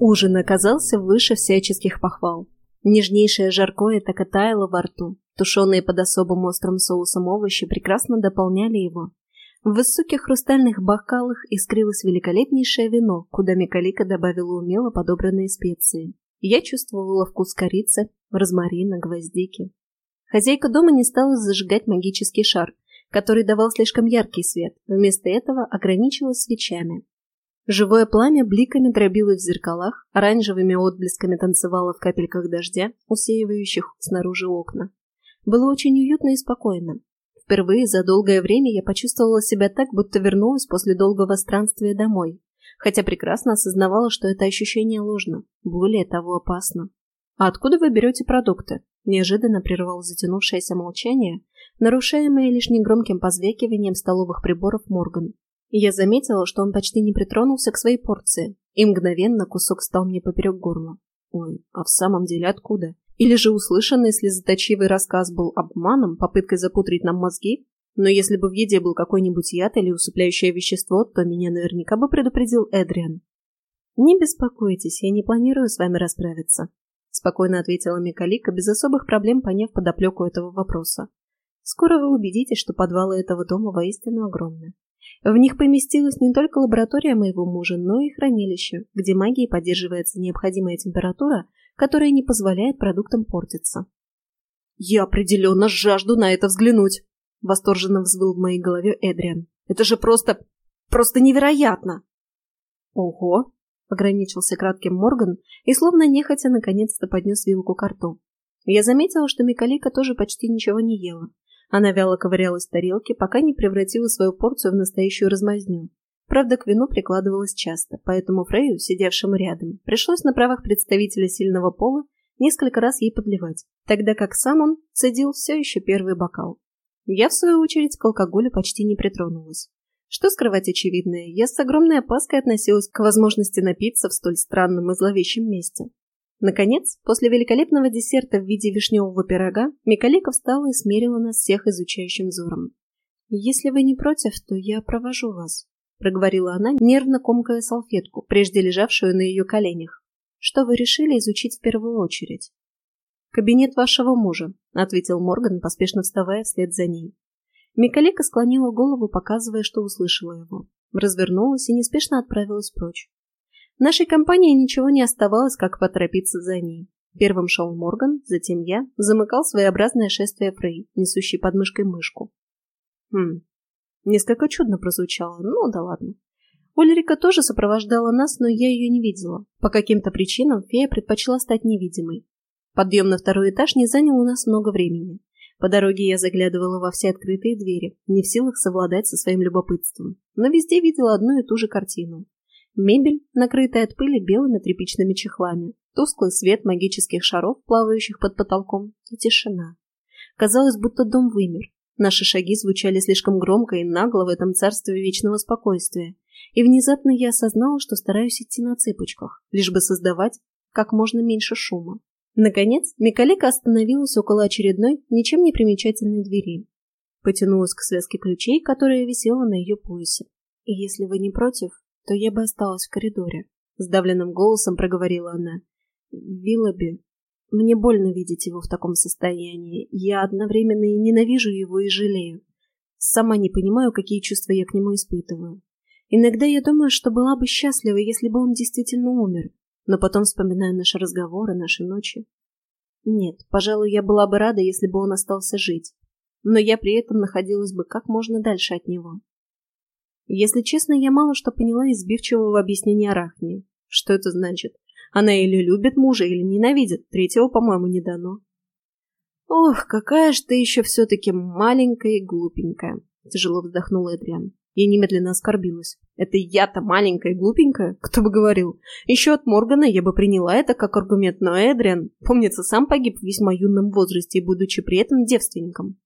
Ужин оказался выше всяческих похвал. Нежнейшее жаркое так и таяло во рту. Тушеные под особым острым соусом овощи прекрасно дополняли его. В высоких хрустальных бокалах искрилось великолепнейшее вино, куда Микалика добавила умело подобранные специи. Я чувствовала вкус корицы, розмарина, гвоздики. Хозяйка дома не стала зажигать магический шар, который давал слишком яркий свет, вместо этого ограничилась свечами. Живое пламя бликами дробилось в зеркалах, оранжевыми отблесками танцевало в капельках дождя, усеивающих снаружи окна. Было очень уютно и спокойно. Впервые за долгое время я почувствовала себя так, будто вернулась после долгого странствия домой, хотя прекрасно осознавала, что это ощущение ложно, более того опасно. «А откуда вы берете продукты?» – неожиданно прервал затянувшееся молчание, нарушаемое лишь негромким позвякиванием столовых приборов Морган. Я заметила, что он почти не притронулся к своей порции, и мгновенно кусок стал мне поперек горла. Ой, а в самом деле откуда? Или же услышанный слезоточивый рассказ был обманом, попыткой запутрить нам мозги? Но если бы в еде был какой-нибудь яд или усыпляющее вещество, то меня наверняка бы предупредил Эдриан. «Не беспокойтесь, я не планирую с вами расправиться», — спокойно ответила Микалика, без особых проблем поняв подоплеку этого вопроса. «Скоро вы убедитесь, что подвалы этого дома воистину огромны. В них поместилась не только лаборатория моего мужа, но и хранилище, где магией поддерживается необходимая температура, которая не позволяет продуктам портиться. «Я определенно жажду на это взглянуть!» — восторженно взвыл в моей голове Эдриан. «Это же просто... просто невероятно!» «Ого!» — ограничился кратким Морган и словно нехотя наконец-то поднес вилку к рту. Я заметила, что Микалика тоже почти ничего не ела, она вяло ковырялась в тарелке, пока не превратила свою порцию в настоящую размазню. Правда, к вину прикладывалась часто, поэтому Фрею, сидевшему рядом, пришлось на правах представителя сильного пола несколько раз ей подливать, тогда как сам он цедил все еще первый бокал. Я, в свою очередь, к алкоголю почти не притронулась. Что скрывать очевидное, я с огромной опаской относилась к возможности напиться в столь странном и зловещем месте. Наконец, после великолепного десерта в виде вишневого пирога, Микалика встала и смерила нас всех изучающим взором. «Если вы не против, то я провожу вас», — проговорила она, нервно комкая салфетку, прежде лежавшую на ее коленях. «Что вы решили изучить в первую очередь?» «Кабинет вашего мужа», — ответил Морган, поспешно вставая вслед за ней. Микалика склонила голову, показывая, что услышала его. Развернулась и неспешно отправилась прочь. Нашей компании ничего не оставалось, как поторопиться за ней. Первым шел Морган, затем я, замыкал своеобразное шествие Фрей, несущий под мышкой мышку. Хм, несколько чудно прозвучало, ну да ладно. Ульрика тоже сопровождала нас, но я ее не видела. По каким-то причинам фея предпочла стать невидимой. Подъем на второй этаж не занял у нас много времени. По дороге я заглядывала во все открытые двери, не в силах совладать со своим любопытством, но везде видела одну и ту же картину. Мебель, накрытая от пыли белыми тряпичными чехлами, тусклый свет магических шаров, плавающих под потолком, и тишина. Казалось, будто дом вымер. Наши шаги звучали слишком громко и нагло в этом царстве вечного спокойствия. И внезапно я осознала, что стараюсь идти на цыпочках, лишь бы создавать как можно меньше шума. Наконец, Микалика остановилась около очередной, ничем не примечательной двери. Потянулась к связке ключей, которая висела на ее поясе. Если вы не против, то я бы осталась в коридоре. Сдавленным голосом проговорила она. Виллоби, мне больно видеть его в таком состоянии. Я одновременно и ненавижу его, и жалею. Сама не понимаю, какие чувства я к нему испытываю. Иногда я думаю, что была бы счастлива, если бы он действительно умер. Но потом вспоминаю наши разговоры, наши ночи. Нет, пожалуй, я была бы рада, если бы он остался жить. Но я при этом находилась бы как можно дальше от него. Если честно, я мало что поняла из сбивчивого объяснения Арахнии. Что это значит? Она или любит мужа, или ненавидит. Третьего, по-моему, не дано. Ох, какая ж ты еще все-таки маленькая и глупенькая. Тяжело вздохнул Эдриан. Я немедленно оскорбилась. Это я-то маленькая и глупенькая? Кто бы говорил? Еще от Моргана я бы приняла это как аргумент, но Эдриан, помнится, сам погиб в весьма юном возрасте, будучи при этом девственником.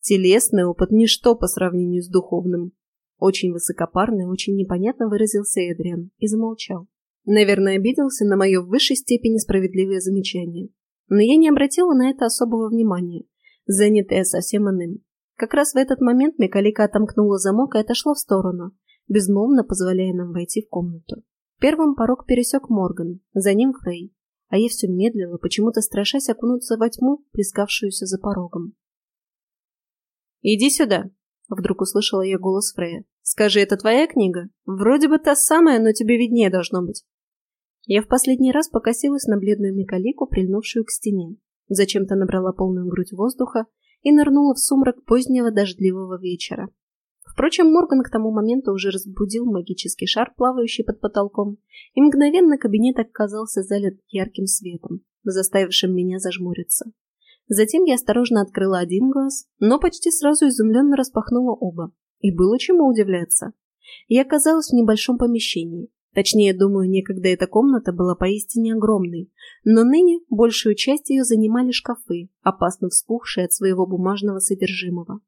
Телесный опыт – ничто по сравнению с духовным. Очень высокопарно и очень непонятно выразился Эдриан и замолчал. Наверное, обиделся на мое в высшей степени справедливое замечание. Но я не обратила на это особого внимания, занятая совсем иным. Как раз в этот момент Микалика отомкнула замок и отошла в сторону, безмолвно позволяя нам войти в комнату. Первым порог пересек Морган, за ним Фрей, а я все медлила, почему-то страшась окунуться во тьму, плескавшуюся за порогом. «Иди сюда!» — вдруг услышала я голос Фрея. «Скажи, это твоя книга? Вроде бы та самая, но тебе виднее должно быть». Я в последний раз покосилась на бледную Микалику, прильнувшую к стене. Зачем-то набрала полную грудь воздуха и нырнула в сумрак позднего дождливого вечера. Впрочем, Морган к тому моменту уже разбудил магический шар, плавающий под потолком, и мгновенно кабинет оказался залит ярким светом, заставившим меня зажмуриться. Затем я осторожно открыла один глаз, но почти сразу изумленно распахнула оба. И было чему удивляться. Я оказалась в небольшом помещении, Точнее, думаю, некогда эта комната была поистине огромной, но ныне большую часть ее занимали шкафы, опасно вспухшие от своего бумажного содержимого.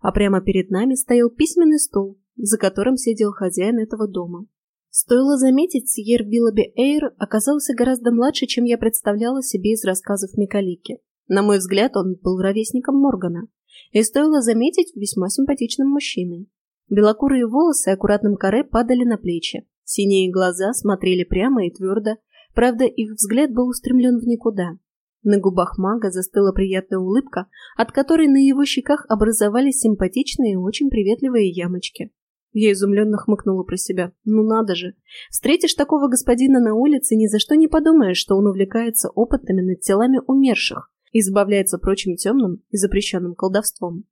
А прямо перед нами стоял письменный стол, за которым сидел хозяин этого дома. Стоило заметить, Сьер Виллоби Эйр оказался гораздо младше, чем я представляла себе из рассказов Микалики. На мой взгляд, он был ровесником Моргана. И стоило заметить весьма симпатичным мужчиной. Белокурые волосы аккуратным каре падали на плечи, Синие глаза смотрели прямо и твердо, правда, их взгляд был устремлен в никуда. На губах мага застыла приятная улыбка, от которой на его щеках образовались симпатичные и очень приветливые ямочки. Я изумленно хмыкнула про себя. Ну надо же. Встретишь такого господина на улице, ни за что не подумаешь, что он увлекается опытами над телами умерших избавляется прочим темным и запрещенным колдовством.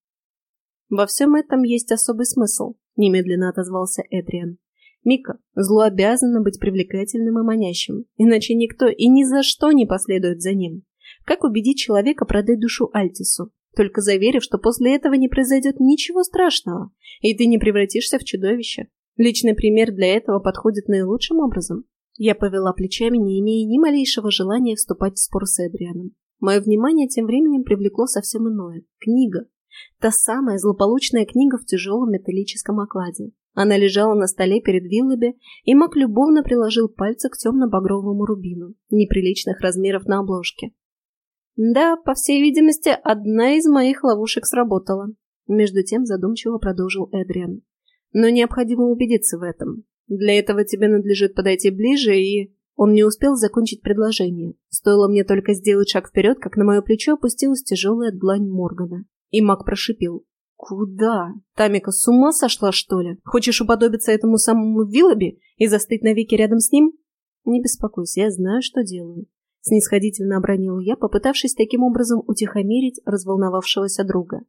Во всем этом есть особый смысл, немедленно отозвался Эдриан. Мика, зло обязано быть привлекательным и манящим, иначе никто и ни за что не последует за ним. Как убедить человека продать душу Альтису, только заверив, что после этого не произойдет ничего страшного, и ты не превратишься в чудовище? Личный пример для этого подходит наилучшим образом. Я повела плечами, не имея ни малейшего желания вступать в спор с Эдрианом. Мое внимание тем временем привлекло совсем иное. Книга. Та самая злополучная книга в тяжелом металлическом окладе. Она лежала на столе перед Виллоби, и Мак любовно приложил пальцы к темно-багровому рубину, неприличных размеров на обложке. «Да, по всей видимости, одна из моих ловушек сработала», между тем задумчиво продолжил Эдриан. «Но необходимо убедиться в этом. Для этого тебе надлежит подойти ближе и...» Он не успел закончить предложение. Стоило мне только сделать шаг вперед, как на мое плечо опустилась тяжелая длань Моргана. И маг прошипел. «Куда? Тамика с ума сошла, что ли? Хочешь уподобиться этому самому Виллоби и застыть навеки рядом с ним?» «Не беспокойся, я знаю, что делаю», — снисходительно обронила я, попытавшись таким образом утихомирить разволновавшегося друга.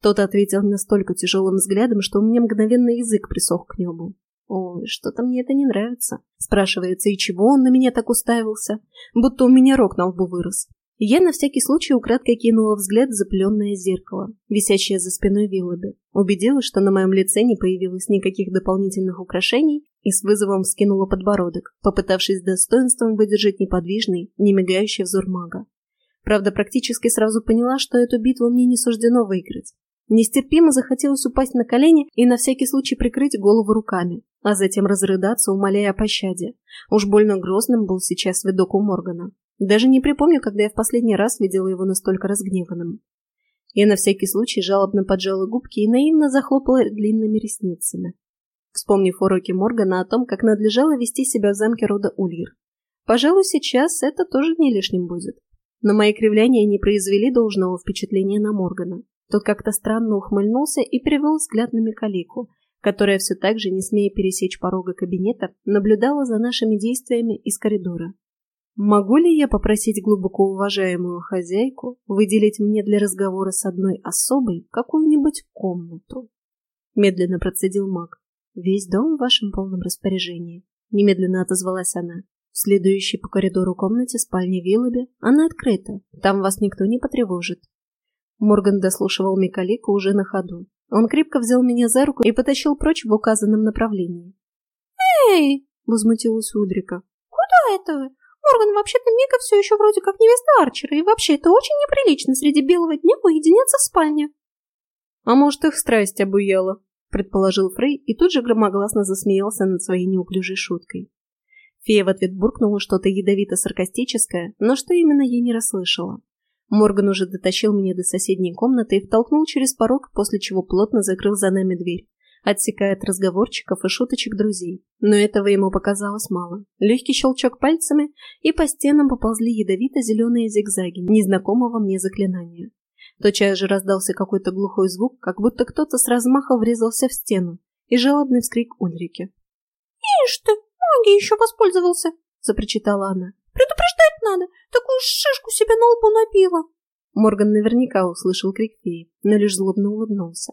Тот ответил настолько тяжелым взглядом, что у меня мгновенно язык присох к небу. «Ой, что-то мне это не нравится», — спрашивается, и чего он на меня так уставился, будто у меня рог на лбу вырос. Я на всякий случай украдкой кинула взгляд в запыленное зеркало, висящее за спиной Виллоби. Убедилась, что на моем лице не появилось никаких дополнительных украшений и с вызовом вскинула подбородок, попытавшись достоинством выдержать неподвижный, не мигающий взор мага. Правда, практически сразу поняла, что эту битву мне не суждено выиграть. Нестерпимо захотелось упасть на колени и на всякий случай прикрыть голову руками, а затем разрыдаться, умоляя о пощаде. Уж больно грозным был сейчас видок у Моргана. Даже не припомню, когда я в последний раз видела его настолько разгневанным. Я на всякий случай жалобно поджала губки и наивно захлопала длинными ресницами, вспомнив уроки Моргана о том, как надлежало вести себя в замке рода Ульер. Пожалуй, сейчас это тоже не лишним будет. Но мои кривляния не произвели должного впечатления на Моргана. Тот как-то странно ухмыльнулся и перевел взгляд на Микалику, которая все так же, не смея пересечь порога кабинета, наблюдала за нашими действиями из коридора. Могу ли я попросить глубоко уважаемую хозяйку выделить мне для разговора с одной особой какую-нибудь комнату? Медленно процедил маг. Весь дом в вашем полном распоряжении. Немедленно отозвалась она. В следующей по коридору комнате спальни Виллоби она открыта. Там вас никто не потревожит. Морган дослушивал Микалику уже на ходу. Он крепко взял меня за руку и потащил прочь в указанном направлении. «Эй!» — возмутилась Удрика. «Куда это вы? Морган, вообще-то Мика все еще вроде как невеста Арчера, и вообще это очень неприлично среди белого дня уединяться в спальне. А может, их страсть обуяла, предположил Фрей и тут же громогласно засмеялся над своей неуклюжей шуткой. Фея в ответ буркнула что-то ядовито-саркастическое, но что именно я не расслышала. Морган уже дотащил меня до соседней комнаты и втолкнул через порог, после чего плотно закрыл за нами дверь, отсекая от разговорчиков и шуточек друзей. Но этого ему показалось мало. Легкий щелчок пальцами, и по стенам поползли ядовито-зеленые зигзаги незнакомого мне заклинания. Тотчас же раздался какой-то глухой звук, как будто кто-то с размаха врезался в стену, и жалобный вскрик Ульрики. «Ишь ты, магией еще воспользовался!» — запричитала она. «Предупреждать надо! Такую шишку себе на лбу набила!» Морган наверняка услышал крик феи, но лишь злобно улыбнулся.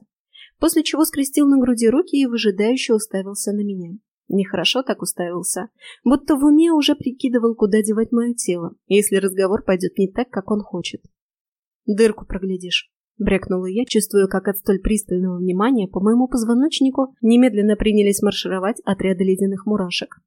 После чего скрестил на груди руки и выжидающе уставился на меня. Нехорошо так уставился, будто в уме уже прикидывал, куда девать мое тело, если разговор пойдет не так, как он хочет. «Дырку проглядишь», — брякнула я, чувствуя, как от столь пристального внимания по моему позвоночнику немедленно принялись маршировать отряды ледяных мурашек.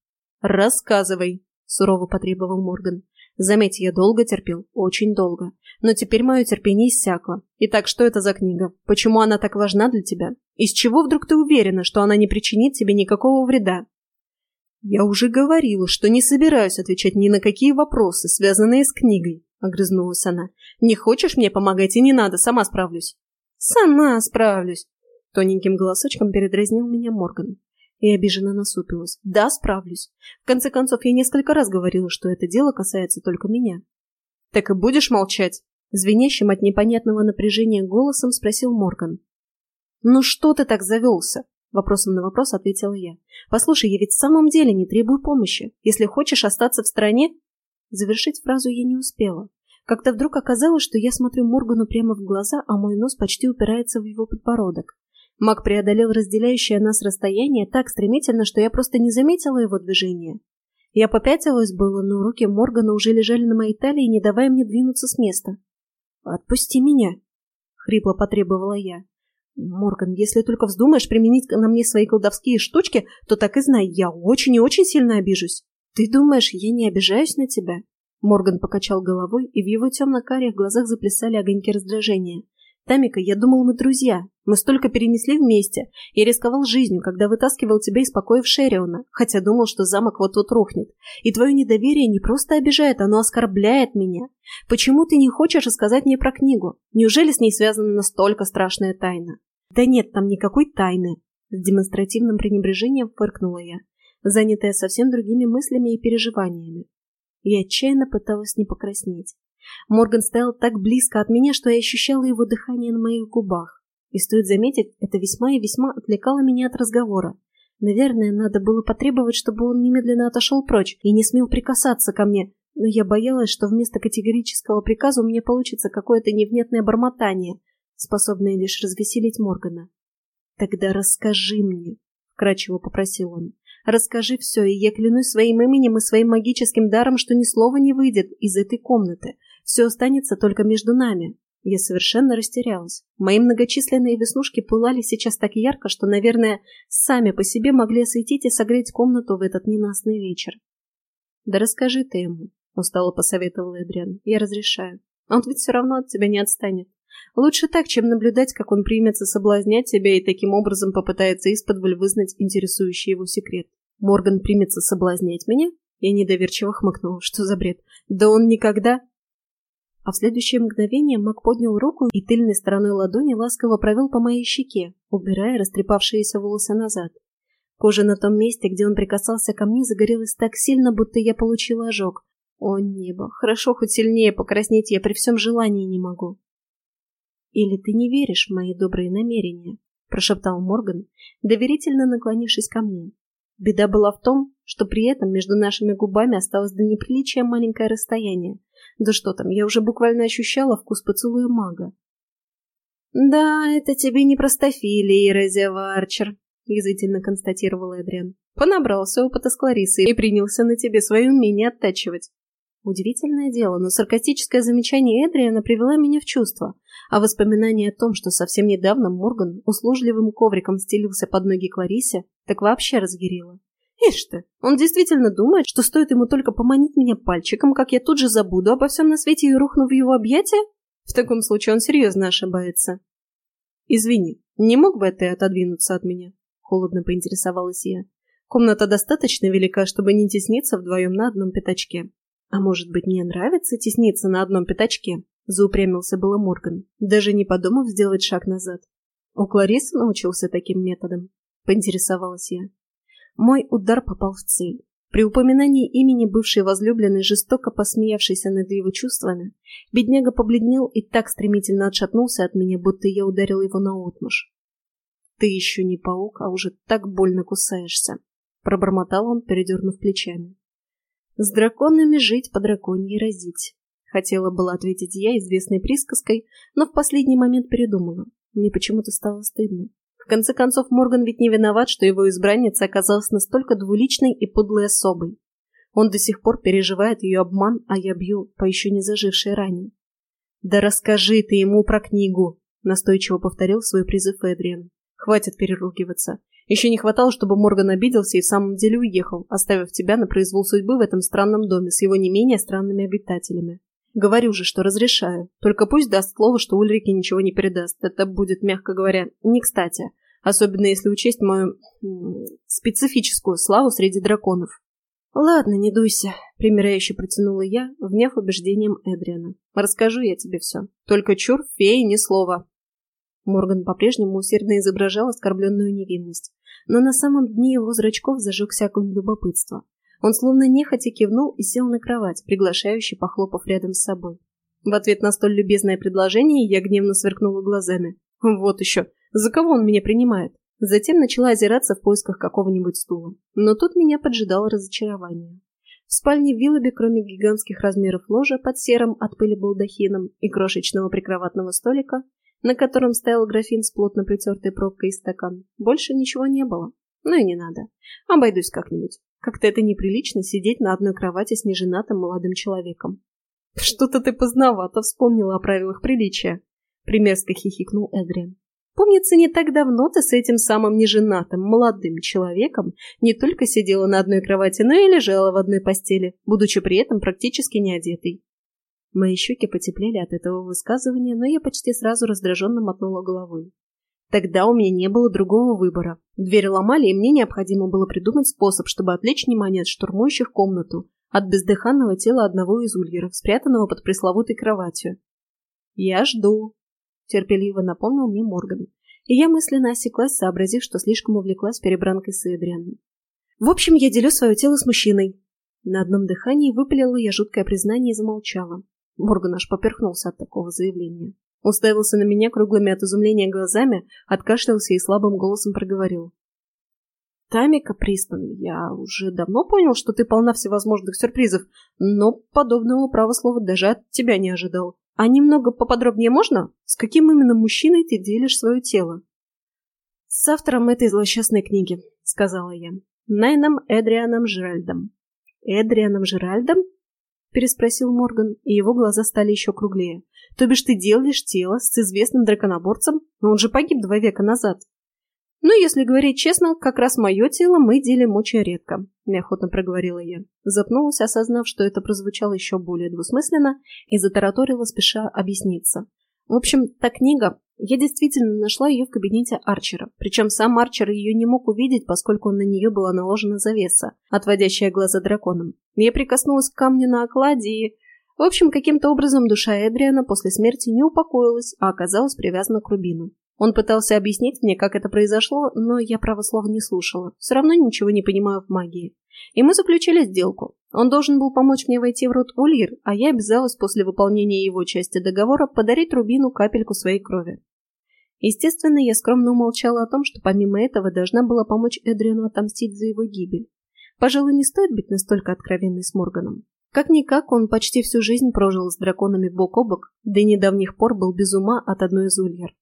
«Рассказывай», — сурово потребовал Морган. Заметь, я долго терпел, очень долго. Но теперь мое терпение иссякло. Итак, что это за книга? Почему она так важна для тебя? Из чего вдруг ты уверена, что она не причинит тебе никакого вреда? Я уже говорила, что не собираюсь отвечать ни на какие вопросы, связанные с книгой, огрызнулась она. Не хочешь мне помогать и не надо, сама справлюсь. Сама справлюсь. Тоненьким голосочком передразнил меня Морган и обиженно насупилась. «Да, справлюсь. В конце концов, я несколько раз говорила, что это дело касается только меня». «Так и будешь молчать?» Звенящим от непонятного напряжения голосом спросил Морган. «Ну что ты так завелся?» Вопросом на вопрос ответила я. «Послушай, я ведь в самом деле не требую помощи. Если хочешь остаться в стране...» Завершить фразу я не успела. Как-то вдруг оказалось, что я смотрю Моргану прямо в глаза, а мой нос почти упирается в его подбородок. Маг преодолел разделяющее нас расстояние так стремительно, что я просто не заметила его движения. Я попятилась было, но руки Моргана уже лежали на моей талии, не давая мне двинуться с места. «Отпусти меня!» — хрипло потребовала я. «Морган, если только вздумаешь применить на мне свои колдовские штучки, то так и знай, я очень и очень сильно обижусь. Ты думаешь, я не обижаюсь на тебя?» Морган покачал головой, и в его темно-карих глазах заплясали огоньки раздражения. «Тамика, я думал, мы друзья. Мы столько перенесли вместе. Я рисковал жизнью, когда вытаскивал тебя из покоев Шериона, хотя думал, что замок вот-вот рухнет. И твое недоверие не просто обижает, оно оскорбляет меня. Почему ты не хочешь рассказать мне про книгу? Неужели с ней связана настолько страшная тайна?» «Да нет там никакой тайны», — с демонстративным пренебрежением фыркнула я, занятая совсем другими мыслями и переживаниями. Я отчаянно пыталась не покраснеть. Морган стоял так близко от меня, что я ощущала его дыхание на моих губах. И стоит заметить, это весьма и весьма отвлекало меня от разговора. Наверное, надо было потребовать, чтобы он немедленно отошел прочь и не смел прикасаться ко мне, но я боялась, что вместо категорического приказа у меня получится какое-то невнятное бормотание, способное лишь развеселить Моргана. «Тогда расскажи мне», — вкрадчиво попросил он. Расскажи все, и я клянусь своим именем и своим магическим даром, что ни слова не выйдет из этой комнаты. Все останется только между нами. Я совершенно растерялась. Мои многочисленные веснушки пылали сейчас так ярко, что, наверное, сами по себе могли осветить и согреть комнату в этот ненастный вечер. «Да расскажи ты ему», — устало посоветовал Эдриан. «Я разрешаю. Он ведь все равно от тебя не отстанет. Лучше так, чем наблюдать, как он примется соблазнять тебя и таким образом попытается из-под вызнать интересующий его секрет. Морган примется соблазнять меня? Я недоверчиво хмыкнула. Что за бред? Да он никогда... А в следующее мгновение Мак поднял руку и тыльной стороной ладони ласково провел по моей щеке, убирая растрепавшиеся волосы назад. Кожа на том месте, где он прикасался ко мне, загорелась так сильно, будто я получила ожог. О небо, хорошо, хоть сильнее покраснеть я при всем желании не могу. «Или ты не веришь в мои добрые намерения?» – прошептал Морган, доверительно наклонившись ко мне. Беда была в том, что при этом между нашими губами осталось до неприличия маленькое расстояние. Да что там, я уже буквально ощущала вкус поцелуя мага. «Да, это тебе не простофилия, Эрезия Варчер», — язвительно констатировал Эдриан. «Понабрался опыта с Кларисой и принялся на тебе свое умение оттачивать». Удивительное дело, но саркастическое замечание Эдриана привело меня в чувство, а воспоминание о том, что совсем недавно Морган услужливым ковриком стелился под ноги Кларисе, так вообще разъярило. Ишь ты, он действительно думает, что стоит ему только поманить меня пальчиком, как я тут же забуду обо всем на свете и рухну в его объятия? В таком случае он серьезно ошибается. «Извини, не мог бы ты отодвинуться от меня?» — холодно поинтересовалась я. «Комната достаточно велика, чтобы не тесниться вдвоем на одном пятачке». «А может быть, мне нравится тесниться на одном пятачке?» — заупрямился было Морган, даже не подумав сделать шаг назад. У Кларисы научился таким методом. — поинтересовалась я. Мой удар попал в цель. При упоминании имени бывшей возлюбленной, жестоко посмеявшейся над его чувствами, бедняга побледнел и так стремительно отшатнулся от меня, будто я ударил его наотмашь. «Ты еще не паук, а уже так больно кусаешься», — пробормотал он, передернув плечами. «С драконами жить, по драконьей разить». Хотела была ответить я известной присказкой, но в последний момент передумала. Мне почему-то стало стыдно. В конце концов, Морган ведь не виноват, что его избранница оказалась настолько двуличной и подлой особой. Он до сих пор переживает ее обман, а я бью по еще не зажившей ране. «Да расскажи ты ему про книгу!» — настойчиво повторил свой призыв Эдриан. «Хватит переругиваться. Еще не хватало, чтобы Морган обиделся и в самом деле уехал, оставив тебя на произвол судьбы в этом странном доме с его не менее странными обитателями. Говорю же, что разрешаю. Только пусть даст слово, что Ульрике ничего не передаст. Это будет, мягко говоря, не кстати. Особенно если учесть мою специфическую славу среди драконов. «Ладно, не дуйся», — примиряюще протянула я, вняв убеждением Эдриана. «Расскажу я тебе все. Только чур, феи, ни слова». Морган по-прежнему усердно изображал оскорбленную невинность, но на самом дне его зрачков зажегся огонь любопытства. Он словно нехотя кивнул и сел на кровать, приглашающе похлопав рядом с собой. В ответ на столь любезное предложение я гневно сверкнула глазами. Вот еще, за кого он меня принимает? Затем начала озираться в поисках какого-нибудь стула. Но тут меня поджидало разочарование. В спальне Виллоби, кроме гигантских размеров ложа под серым от пыли балдахином и крошечного прикроватного столика, на котором стоял графин с плотно притертой пробкой и стакан, больше ничего не было. Ну и не надо. Обойдусь как-нибудь. Как-то это неприлично сидеть на одной кровати с неженатым молодым человеком. «Что-то ты поздновато вспомнила о правилах приличия», — примерзко хихикнул Эдриан. «Помнится, не так давно ты с этим самым неженатым молодым человеком не только сидела на одной кровати, но и лежала в одной постели, будучи при этом практически не одетой». Мои щеки потеплели от этого высказывания, но я почти сразу раздраженно мотнула головой. Тогда у меня не было другого выбора. Дверь ломали, и мне необходимо было придумать способ, чтобы отвлечь внимание от штурмующих комнату, от бездыханного тела одного из ульеров, спрятанного под пресловутой кроватью. «Я жду», — терпеливо напомнил мне Морган. И я мысленно осеклась, сообразив, что слишком увлеклась перебранкой с Эдрианом. «В общем, я делю свое тело с мужчиной». На одном дыхании выпалила я жуткое признание и замолчала. Морган аж поперхнулся от такого заявления. Уставился на меня круглыми от изумления глазами, откашлялся и слабым голосом проговорил. «Тамика Пристон, я уже давно понял, что ты полна всевозможных сюрпризов, но подобного права слова даже от тебя не ожидал. А немного поподробнее можно? С каким именно мужчиной ты делишь свое тело?» «С автором этой злосчастной книги», — сказала я. «Найном Эдрианом Жиральдом». «Эдрианом Жиральдом?» Переспросил Морган, и его глаза стали еще круглее. То бишь ты делаешь тело с известным драконоборцем, но он же погиб два века назад. Ну, если говорить честно, как раз мое тело мы делим очень редко, неохотно проговорила я. Запнулась, осознав, что это прозвучало еще более двусмысленно, и затараторила, спеша объясниться. В общем, та книга, я действительно нашла ее в кабинете Арчера, причем сам Арчер ее не мог увидеть, поскольку на нее была наложена завеса, отводящая глаза драконам. Я прикоснулась к камню на окладе и... В общем, каким-то образом душа Эдриана после смерти не упокоилась, а оказалась привязана к рубину. Он пытался объяснить мне, как это произошло, но я православ не слушала. Все равно ничего не понимаю в магии. И мы заключили сделку. Он должен был помочь мне войти в род Ульер, а я обязалась после выполнения его части договора подарить Рубину капельку своей крови. Естественно, я скромно умолчала о том, что помимо этого должна была помочь Эдриану отомстить за его гибель. Пожалуй, не стоит быть настолько откровенной с Морганом. Как-никак он почти всю жизнь прожил с драконами бок о бок, до недавних пор был без ума от одной из ульер.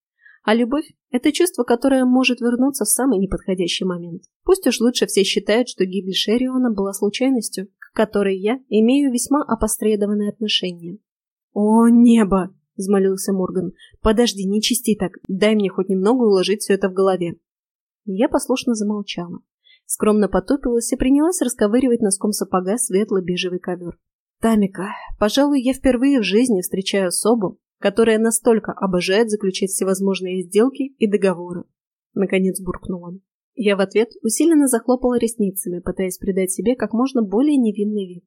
А любовь – это чувство, которое может вернуться в самый неподходящий момент. Пусть уж лучше все считают, что гибель Шериона была случайностью, к которой я имею весьма опосредованное отношение. «О, небо!» – взмолился Морган. «Подожди, не чисти так. Дай мне хоть немного уложить все это в голове». Я послушно замолчала. Скромно потупилась и принялась расковыривать носком сапога светло-бежевый ковер. «Тамика, пожалуй, я впервые в жизни встречаю особу, которая настолько обожает заключать всевозможные сделки и договоры. Наконец буркнул он. Я в ответ усиленно захлопала ресницами, пытаясь придать себе как можно более невинный вид.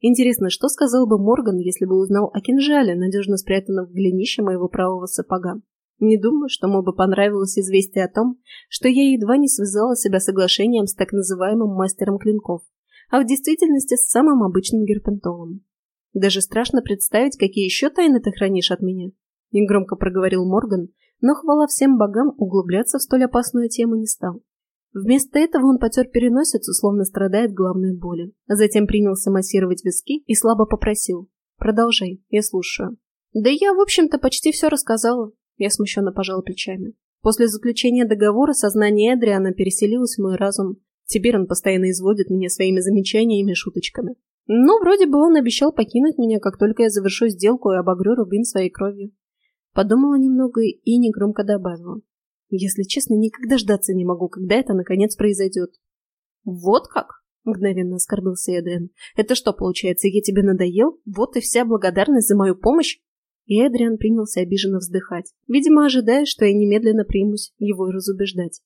Интересно, что сказал бы Морган, если бы узнал о кинжале, надежно спрятанном в голенище моего правого сапога? Не думаю, что ему бы понравилось известие о том, что я едва не связала себя соглашением с так называемым мастером клинков, а в действительности с самым обычным герпентолом. Даже страшно представить, какие еще тайны ты хранишь от меня. Негромко проговорил Морган, но хвала всем богам углубляться в столь опасную тему не стал. Вместо этого он потер переносицу, словно страдает головной боли, затем принялся массировать виски и слабо попросил. «Продолжай, я слушаю». «Да я, в общем-то, почти все рассказала», я смущенно пожала плечами. После заключения договора сознание Эдриана переселилось в мой разум. Теперь он постоянно изводит меня своими замечаниями и шуточками. Ну, вроде бы он обещал покинуть меня, как только я завершу сделку и обогрю Рубин своей кровью. Подумала немного и негромко добавила. Если честно, никогда ждаться не могу, когда это наконец произойдет. Вот как? Мгновенно оскорбился Эдриан. Это что, получается, я тебе надоел? Вот и вся благодарность за мою помощь? И Эдриан принялся обиженно вздыхать, видимо, ожидая, что я немедленно примусь его разубеждать.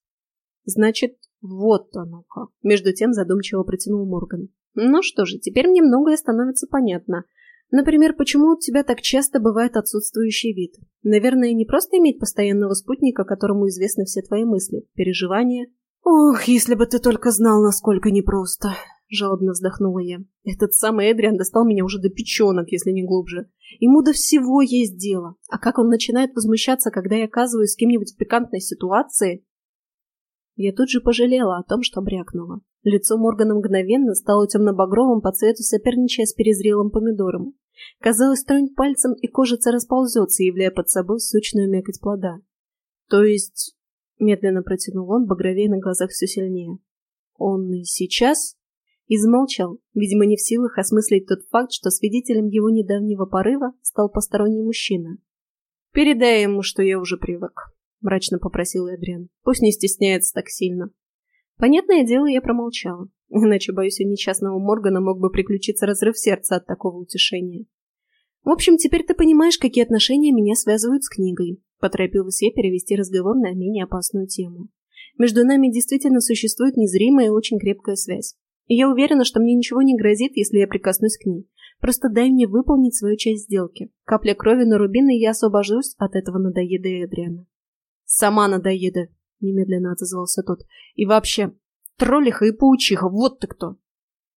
«Значит, вот оно как!» Между тем задумчиво протянул Морган. «Ну что же, теперь мне многое становится понятно. Например, почему у тебя так часто бывает отсутствующий вид? Наверное, не просто иметь постоянного спутника, которому известны все твои мысли, переживания?» «Ох, если бы ты только знал, насколько непросто!» Жалобно вздохнула я. Этот самый Эдриан достал меня уже до печенок, если не глубже. Ему до всего есть дело. А как он начинает возмущаться, когда я оказываюсь с кем-нибудь в пикантной ситуации? Я тут же пожалела о том, что брякнула. Лицо Моргана мгновенно стало темно-багровым по цвету, соперничая с перезрелым помидором. Казалось, тронь пальцем, и кожица расползется, являя под собой сочную мякоть плода. То есть... Медленно протянул он, багровее на глазах все сильнее. Он и сейчас и замолчал, видимо, не в силах осмыслить тот факт, что свидетелем его недавнего порыва стал посторонний мужчина. «Передай ему, что я уже привык», — мрачно попросил Эдриан. «Пусть не стесняется так сильно». Понятное дело, я промолчала, иначе, боюсь, у несчастного Моргана мог бы приключиться разрыв сердца от такого утешения. «В общем, теперь ты понимаешь, какие отношения меня связывают с книгой», — поторопилась я перевести разговор на менее опасную тему. «Между нами действительно существует незримая и очень крепкая связь. И я уверена, что мне ничего не грозит, если я прикоснусь к ней. Просто дай мне выполнить свою часть сделки. Капля крови на рубин, и я освобожусь от этого надоеда Эдриана. «Сама надоеда», — немедленно отозвался тот. «И вообще, троллиха и паучиха, вот ты кто!»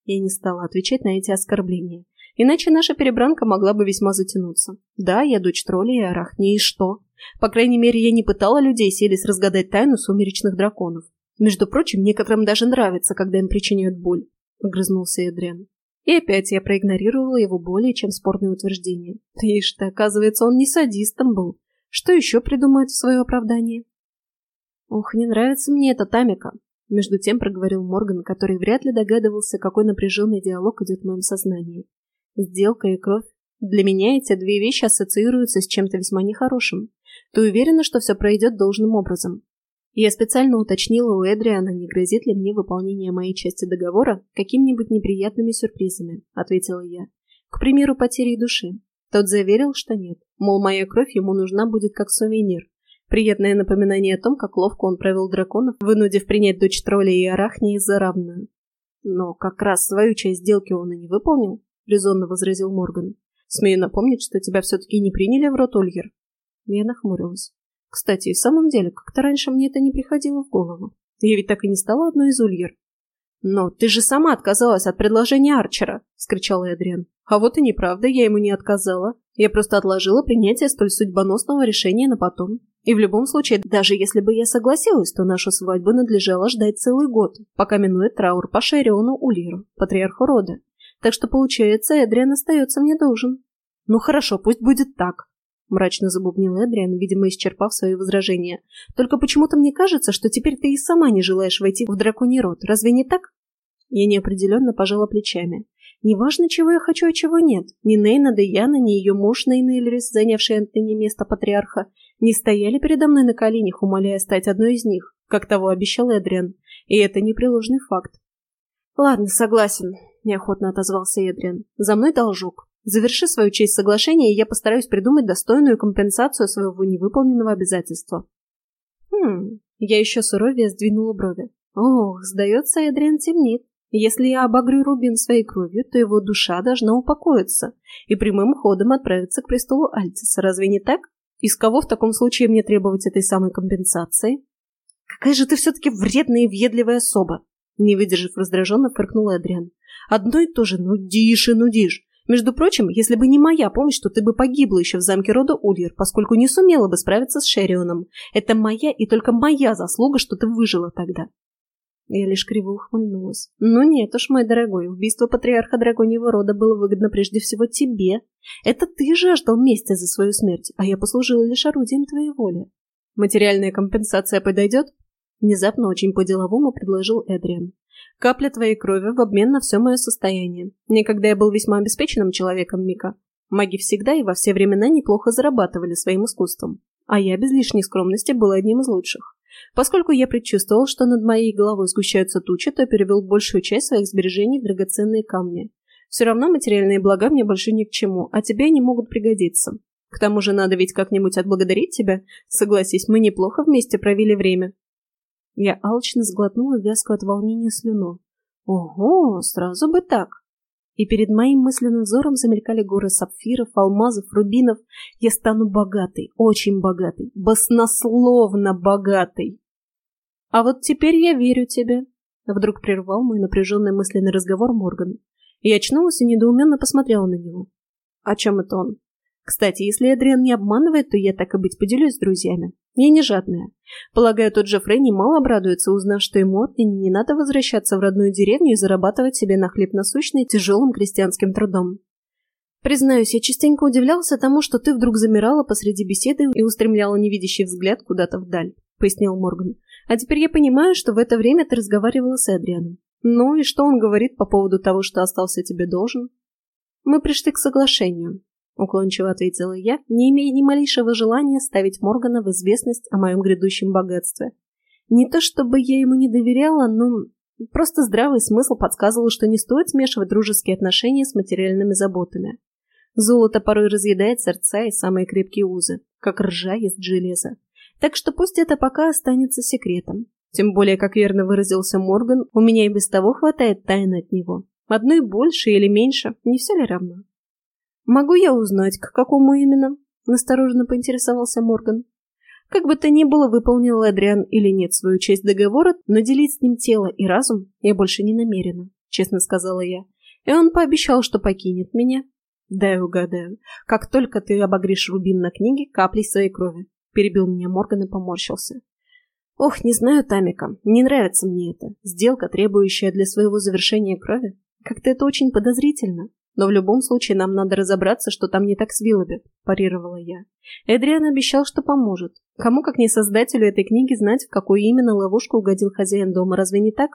Я не стала отвечать на эти оскорбления. Иначе наша перебранка могла бы весьма затянуться. Да, я дочь тролля и арахни, и что? По крайней мере, я не пытала людей селись разгадать тайну сумеречных драконов. Между прочим, некоторым даже нравится, когда им причиняют боль», — огрызнулся Эдриан. И опять я проигнорировала его более чем спорное утверждение. Ишь ты, оказывается, он не садистом был. Что еще придумает в свое оправдание? «Ох, не нравится мне эта Тамика», — между тем проговорил Морган, который вряд ли догадывался, какой напряженный диалог идет в моем сознании. «Сделка и кровь. Для меня эти две вещи ассоциируются с чем-то весьма нехорошим. Ты уверена, что все пройдет должным образом?» Я специально уточнила у Эдриана, не грозит ли мне выполнение моей части договора какими-нибудь неприятными сюрпризами, ответила я. К примеру, потерей души. Тот заверил, что нет, мол, моя кровь ему нужна будет как сувенир. Приятное напоминание о том, как ловко он провел драконов, вынудив принять дочь тролля и арахни за равную. Но как раз свою часть сделки он и не выполнил, резонно возразил Морган. Смею напомнить, что тебя все-таки не приняли в рот Ольгер. Я нахмурилась. Кстати, в самом деле, как-то раньше мне это не приходило в голову. Я ведь так и не стала одной из Ульер. «Но ты же сама отказалась от предложения Арчера!» — скричал Эдриан. «А вот и неправда, я ему не отказала. Я просто отложила принятие столь судьбоносного решения на потом. И в любом случае, даже если бы я согласилась, то нашу свадьбу надлежало ждать целый год, пока минует траур по Шериону Улиру, патриарху рода. Так что, получается, Эдриан остается мне должен. Ну хорошо, пусть будет так. — мрачно забубнил Эдриан, видимо, исчерпав свои возражения. «Только почему-то мне кажется, что теперь ты и сама не желаешь войти в драконий род. Разве не так?» Я неопределенно пожала плечами. «Неважно, чего я хочу, а чего нет. Ни Нейна Деяна, ни ее муж Нейнельрис, занявший Антони место патриарха, не стояли передо мной на коленях, умоляя стать одной из них, как того обещал Эдриан. И это непреложный факт». «Ладно, согласен», — неохотно отозвался Эдриан. «За мной должок. Заверши свою часть соглашения, и я постараюсь придумать достойную компенсацию своего невыполненного обязательства. Хм, я еще суровее сдвинула брови. Ох, сдается, Эдриан темнит. Если я обогрю Рубин своей кровью, то его душа должна упокоиться и прямым ходом отправиться к престолу Альтиса. Разве не так? Из кого в таком случае мне требовать этой самой компенсации? Какая же ты все-таки вредная и въедливая особа! Не выдержав раздраженно, фыркнул Эдриан. Одно и то же, нудишь и нудишь. Между прочим, если бы не моя помощь, то ты бы погибла еще в замке рода Ульер, поскольку не сумела бы справиться с Шерионом. Это моя и только моя заслуга, что ты выжила тогда. Я лишь криво ухмыльнулась. «Ну нет уж, мой дорогой, убийство патриарха драконьего рода было выгодно прежде всего тебе. Это ты жаждал мести за свою смерть, а я послужила лишь орудием твоей воли. Материальная компенсация подойдет?» Внезапно очень по-деловому предложил Эдриан. «Капля твоей крови в обмен на все мое состояние. Некогда я был весьма обеспеченным человеком, Мика. Маги всегда и во все времена неплохо зарабатывали своим искусством. А я без лишней скромности был одним из лучших. Поскольку я предчувствовал, что над моей головой сгущаются тучи, то перевел большую часть своих сбережений в драгоценные камни. Все равно материальные блага мне больше ни к чему, а тебе они могут пригодиться. К тому же надо ведь как-нибудь отблагодарить тебя. Согласись, мы неплохо вместе провели время. Я алчно сглотнула вязкую от волнения слюну. Ого, сразу бы так. И перед моим мысленным взором замелькали горы сапфиров, алмазов, рубинов. Я стану богатой, очень богатой, баснословно богатой. А вот теперь я верю тебе. Вдруг прервал мой напряженный мысленный разговор Морган. Я очнулась и недоуменно посмотрела на него. О чем это он? Кстати, если Эдриан не обманывает, то я так и быть поделюсь с друзьями. Я не жадная. Полагаю, тот же Фрей немало обрадуется, узнав, что ему отныне не надо возвращаться в родную деревню и зарабатывать себе на хлеб насущный тяжелым крестьянским трудом. Признаюсь, я частенько удивлялся тому, что ты вдруг замирала посреди беседы и устремляла невидящий взгляд куда-то вдаль, пояснил Морган. А теперь я понимаю, что в это время ты разговаривала с Эдрианом. Ну и что он говорит по поводу того, что остался тебе должен? Мы пришли к соглашению, — уклончиво ответила я, не имея ни малейшего желания ставить Моргана в известность о моем грядущем богатстве. Не то чтобы я ему не доверяла, но просто здравый смысл подсказывал, что не стоит смешивать дружеские отношения с материальными заботами. Золото порой разъедает сердца и самые крепкие узы, как ржа ест железо. Так что пусть это пока останется секретом. Тем более, как верно выразился Морган, у меня и без того хватает тайны от него. Одной больше или меньше, не все ли равно? «Могу я узнать, к какому именно?» — настороженно поинтересовался Морган. Как бы то ни было, выполнил Адриан или нет свою часть договора, но делить с ним тело и разум я больше не намерена, честно сказала я. И он пообещал, что покинет меня. Дай угадаю. Как только ты обогришь рубин на книге каплей своей крови. Перебил меня Морган и поморщился. Ох, не знаю, Тамика, не нравится мне это. Сделка, требующая для своего завершения крови. Как-то это очень подозрительно. Но в любом случае нам надо разобраться, что там не так с Виллоби, парировала я. Эдриан обещал, что поможет. Кому, как не создателю этой книги, знать, в какую именно ловушку угодил хозяин дома, разве не так?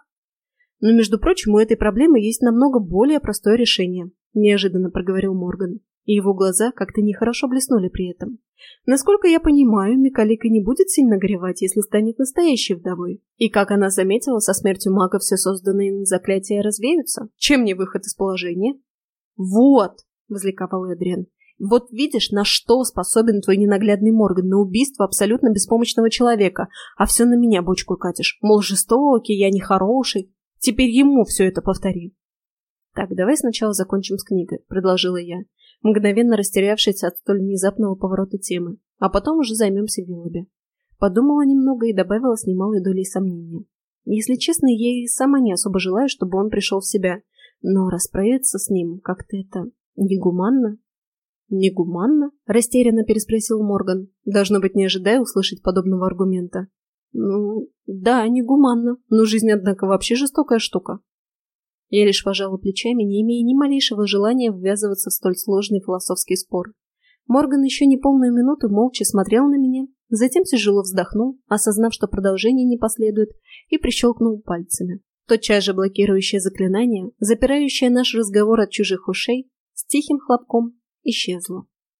Но, между прочим, у этой проблемы есть намного более простое решение, неожиданно проговорил Морган. И его глаза как-то нехорошо блеснули при этом. Насколько я понимаю, Микалика не будет сильно горевать, если станет настоящей вдовой. И как она заметила, со смертью мага все созданные заклятия развеются. Чем не выход из положения? «Вот!» — возликовал Эдриан. «Вот видишь, на что способен твой ненаглядный Морган, на убийство абсолютно беспомощного человека, а все на меня бочку катишь. Мол, жестокий, я нехороший. Теперь ему все это повтори». «Так, давай сначала закончим с книгой», — предложила я, мгновенно растерявшись от столь внезапного поворота темы, а потом уже займемся Виллоби. Подумала немного и добавила с немалой долей сомнения. Если честно, я и сама не особо желаю, чтобы он пришел в себя, но расправиться с ним как-то это негуманно. «Негуманно?» – растерянно переспросил Морган, должно быть, не ожидая услышать подобного аргумента. «Ну, да, негуманно, но жизнь, однако, вообще жестокая штука». Я лишь пожала плечами, не имея ни малейшего желания ввязываться в столь сложный философский спор. Морган еще не полную минуту молча смотрел на меня, затем тяжело вздохнул, осознав, что продолжение не последует, и прищелкнул пальцами. Тотчас же блокирующее заклинание, запирающее наш разговор от чужих ушей, с тихим хлопком исчезло.